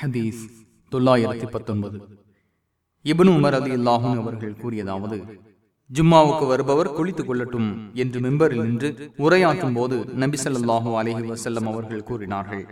ஹதீஸ் தொள்ளாயிரத்தி பத்தொன்பது இபனு உமர் அலி அல்லாஹும் அவர்கள் கூறியதாவது ஜும்மாவுக்கு வருபவர் குளித்துக் கொள்ளட்டும் என்று மெம்பரில் நின்று உரையாற்றும் போது நபிசல்லாஹூ அலஹி வசல்லம் அவர்கள் கூறினார்கள்.